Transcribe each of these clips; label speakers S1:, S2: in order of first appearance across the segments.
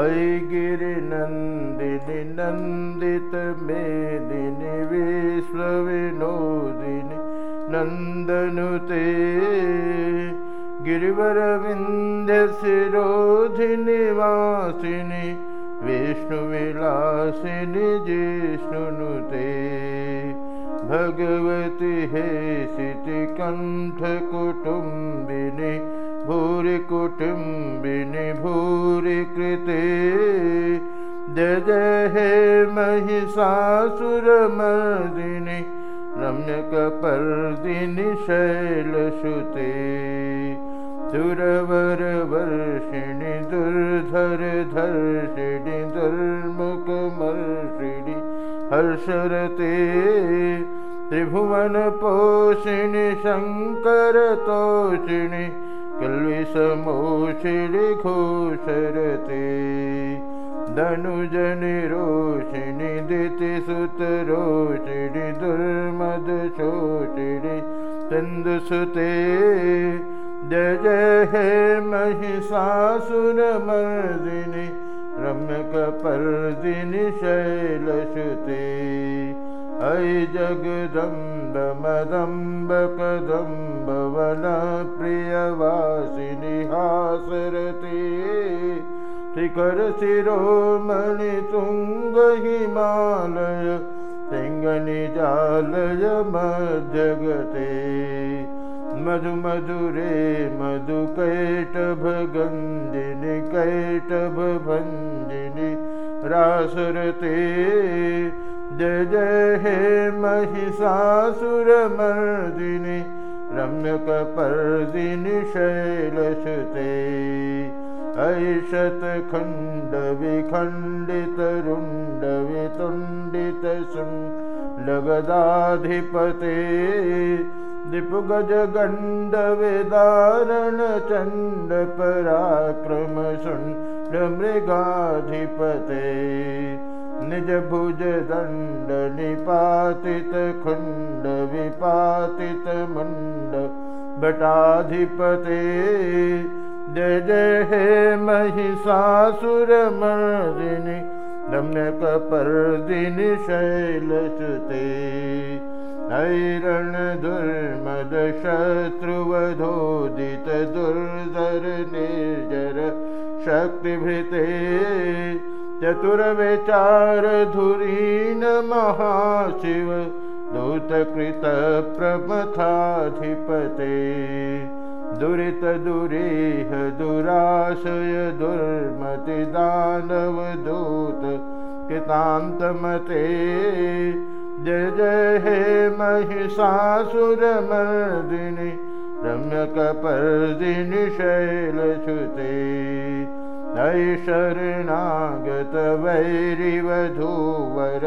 S1: I गिरिनन्दिनि नन्दितमेदिनि विश्वविनोदिनि नन्दते गिरिवरविन्दसि रोधिनिवासिनि विष्णुविलासिनि जिष्णुनुते भगवति हे कण्ठकुटुम्बिनि भूरि कुटुम्बिनि भूरि कृते जय हे महिषासुरमलिनि रम्यकपलिनि शैलसुते दुरवरवर्षिणि वर्षिणि दुर्धर धर्षिणि दुर्मकमर्षिणि हर्षरते त्रिभुवनपोषिणि शङ्करतोषिणि मोरि दिति सुत रोचिनी दुर्मद दुर्मो तन्तुते जय हे महिषासुरमर्दिनि रम्यकपर्दिनि शैलसुते ऐ प्रियवासिनि हासरते शिखर शिरोमणि तुङ्गहि मालय जालय म जगते मधुमधुरे मधुकैटभगन्दिनि कैटभञ्जिनि रासरते जय जय हे महिषासुरमर्दिनि रम्यकपर्दिनि शैलसते अयशतखण्डविखण्डितरुण्डवितुण्डितसु लगदाधिपते दीपुगज गण्डवे दाननचण्ड पराक्रमसु मृगाधिपते निज भुज दण्ड निपातित विपातित विपातितमुण्ड बटाधिपते जय हे महिषासुरमदिनि दमर्दिनि शैलसते हैरणशत्रुवधोदित दुर्धर शक्ति शक्तिभृते चतुर्विचारधुरी न महाशिव दुरित दुरितदुरिह दुराशय दुर्मति दानव दूत हितान्तमते जय जय हे महिषासुरमर्दिनि रम्यकपर्दिनि शैलसुते दै शरिणागत वैरिवधूवर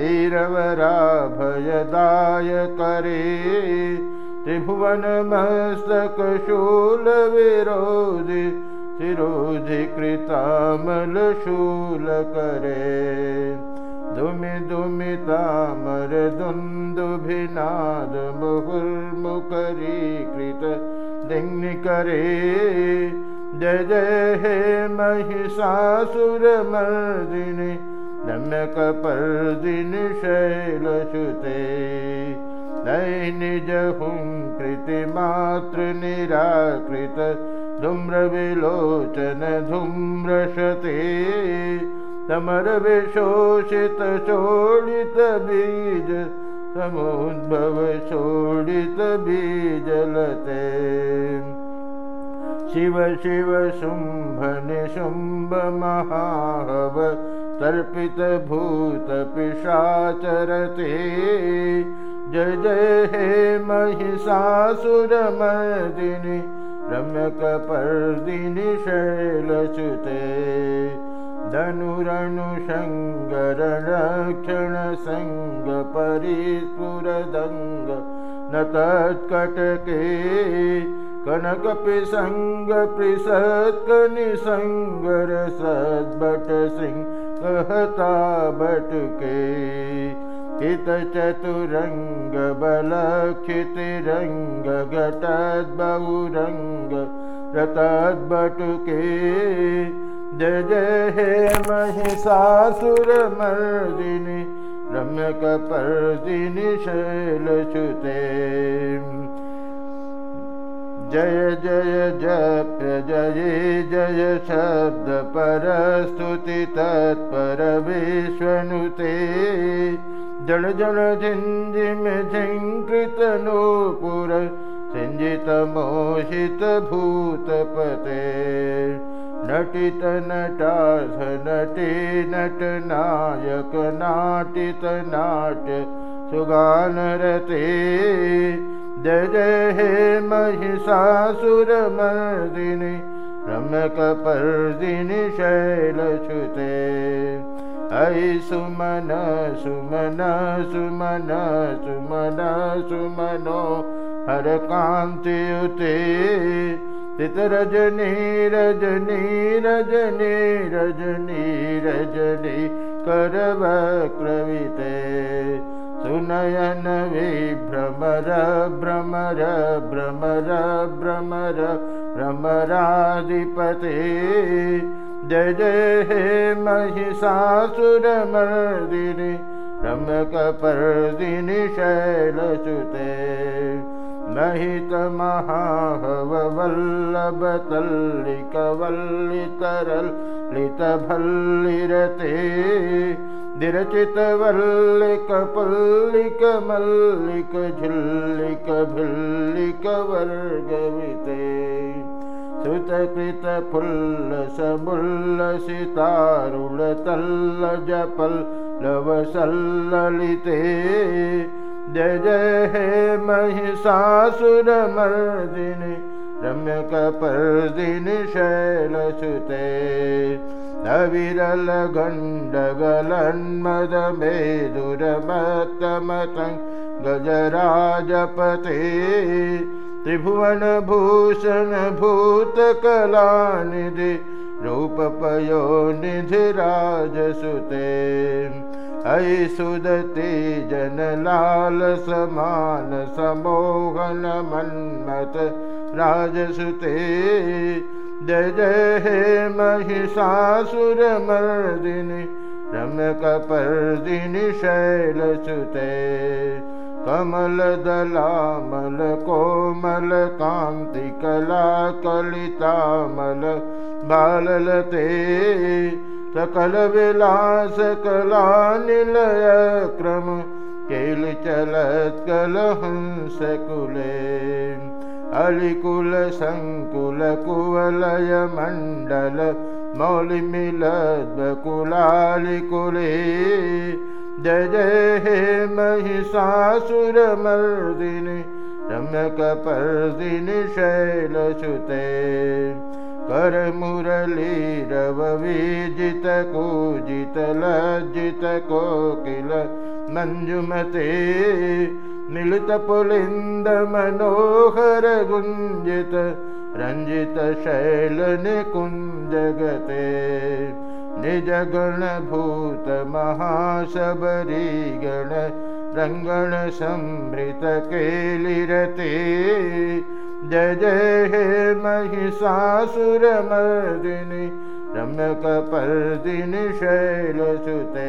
S1: धीरवराभयदाय करे त्रिभुवनमस्तक शूलविरोधि तिरोधि कृतामलशूलकरे दुमि धुमि कृत दिङ्करे जय जय हे महिषासुरमर्दिनि रम्यकपर्दिनि शैलसुते दैनिजहुङ्कृतिमातृनिराकृत धूम्रविलोचनधूम्रशते समरविशोषित शोढित बीज समुद्भवशोडित बीजलते शिव शिव शुम्भनि शुम्भमहाहव तर्पितभूतपिशाचरते जय हे महिषासुरमदिनि रम्यकपर्दिनि शैलसुते धनुरनुशङ्गरणसङ्ग परिपुरदङ्ग न तत्कटके कनकपिसङ्गरसद्भट सिंह कहता बटके हित चतुरङ्ग जय जय हे महिषासुरमर्दिनि रम्यकपर्दिनि शैले जय जय जय जय शब्द परस्तुतितत्पर विश्वनुते जड जन झिञ्जिं झिङ्कृतनुपुर नटित भूतपते नटे नटनायक नाटित नाट्य सुगानरते जय हे महिषासुरमदिनि रमकपर्दिनि शैलते ऐ सुमन सुमन सुमन सुमन सुमनो हरकान्त्युते हितरजनी रजनी रजनी रजनी रजनी करवक्रवीते सुनयन विभ्रमर भ्रमर भ्रमर भ्रमर भ्रमराधिपते जय जय हे महिषासुरमर्दिनि रमकपर्दिनि शैलसुते महित महाभवल्लभतल्लिकवल्लितरल्लितभल्लिरते पल्लिक मल्लिक झुल्लुल्लिक वल्गवते सुतकृतफुल्लुल्ल सितारुल तल्ल जपल् लव जय हे महिषासुरमलिनि रम्य शैलसुते धविरलगण्डगलन्मदमे दुरमतमतं गजराजपते त्रिभुवन भूषण भूतकलानधि रूपपयोनिधिराजसुते ऐ जनलाल राजसुते जय जय हे महिषासुरमर्दिनि रमकपर्दिनि शैल सुते कमल कोमल कान्ति कला कलितामल बाललते सकल कला निलय क्रम केलचलत् कलह सकुले अलिकुल संकुल कुवलय मण्डल मौलि मिल जय जय हे महिषासुरमर्दिनि रम्यपर्दिनि शैल शैलसुते कर मुरली रव विजित को कोकिल मञ्जुमते पुलिंद मनोहर गुञ्जित रञ्जित शैल निकुञ्जगते निजगणभूतमहासबरि गण रङ्गण समृत कलिरते जय हे महिषासुरमर्दिनि रम्यकपर्दिनि शैलसुते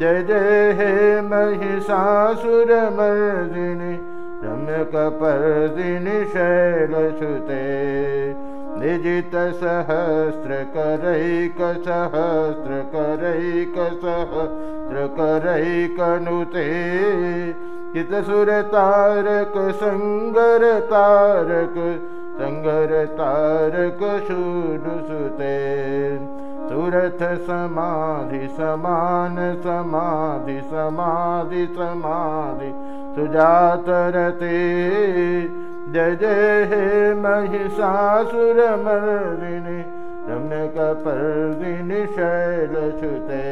S1: जय जय हे महिषासुरमर्दिणि रम्यकपर्दिनि शैलसुते निजितसहस्रकरैकसहस्र करैकसहस्र करै कनुते कितसुर तारक सङ्गर तारक सङ्गर तारकशुरु सुते सुरथ समाधि समान समाधि समाधि समाधि सुजातरते जय जय हे महिषासुर रम्यकपर्दिनि शैलश्रुते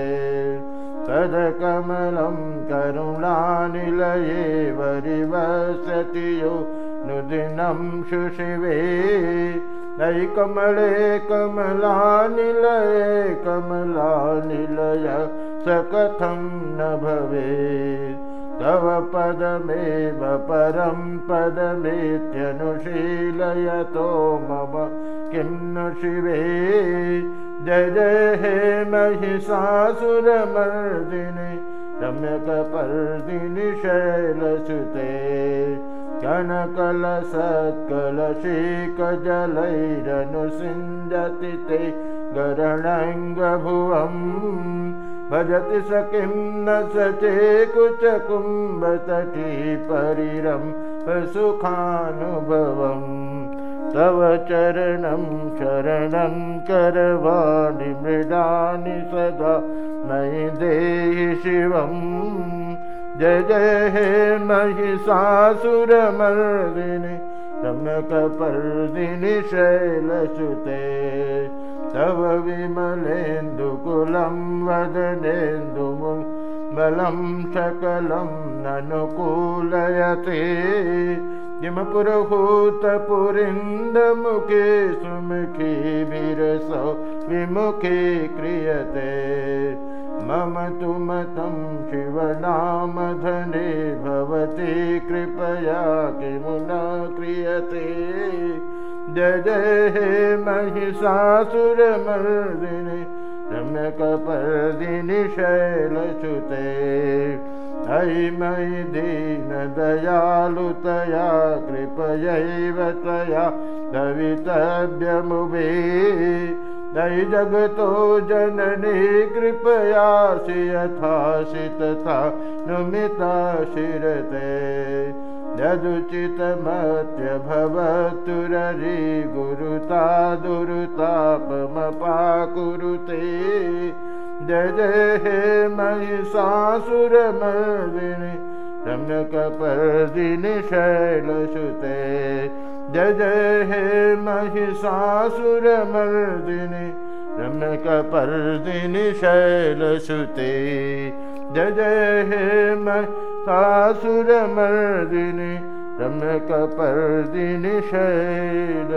S1: पदकमलं करुणानि लये यो नुदिनं शुशिवे नयिकमले कमलानिलये कमलानिलय स कथं न भवे तव पदमेव परं पदमेत्यनुशीलयतो मम किं न शिवे जय हे महिषासुरमर्दिनि सम्यक् शैलसुते ते गरणाङ्गभुवं भजति किं न स चेकुचकुम्भतटीपरिरं सुखानुभवम् तव चरणं शरणं करवाणि मृडानि सदा मयि देहि शिवम् जय जय हे महिषासुरमलिनि रमकपर्दिनि शैलसुते तव विमलेन्दुकुलं वदनेन्दुमुलं सकलं किमपुरहूतपुरिन्दमुखे सुमुखी विरसौ विमुखी क्रियते मम तु मतं शिवनामधने भवति कृपया किमु न क्रियते जय हे महिषासुरमर्दिनि सुरमर्दिनि शैलसुते अयि मयि दीनदयालुतया कृपयैव तया कवितव्यमु तै जगतो जननी कृपया शि तथा नुमिता शिरते भवतुररि गुरुता दुरुतापमपा कुरुते जय हे महिषा सुरमदिनि शैलसुते जय जय हे महि ससुरमर्दिनि रमकरदिनि शैले जय हे महि ससुरमर्दिनि रमकर्दिनि शैले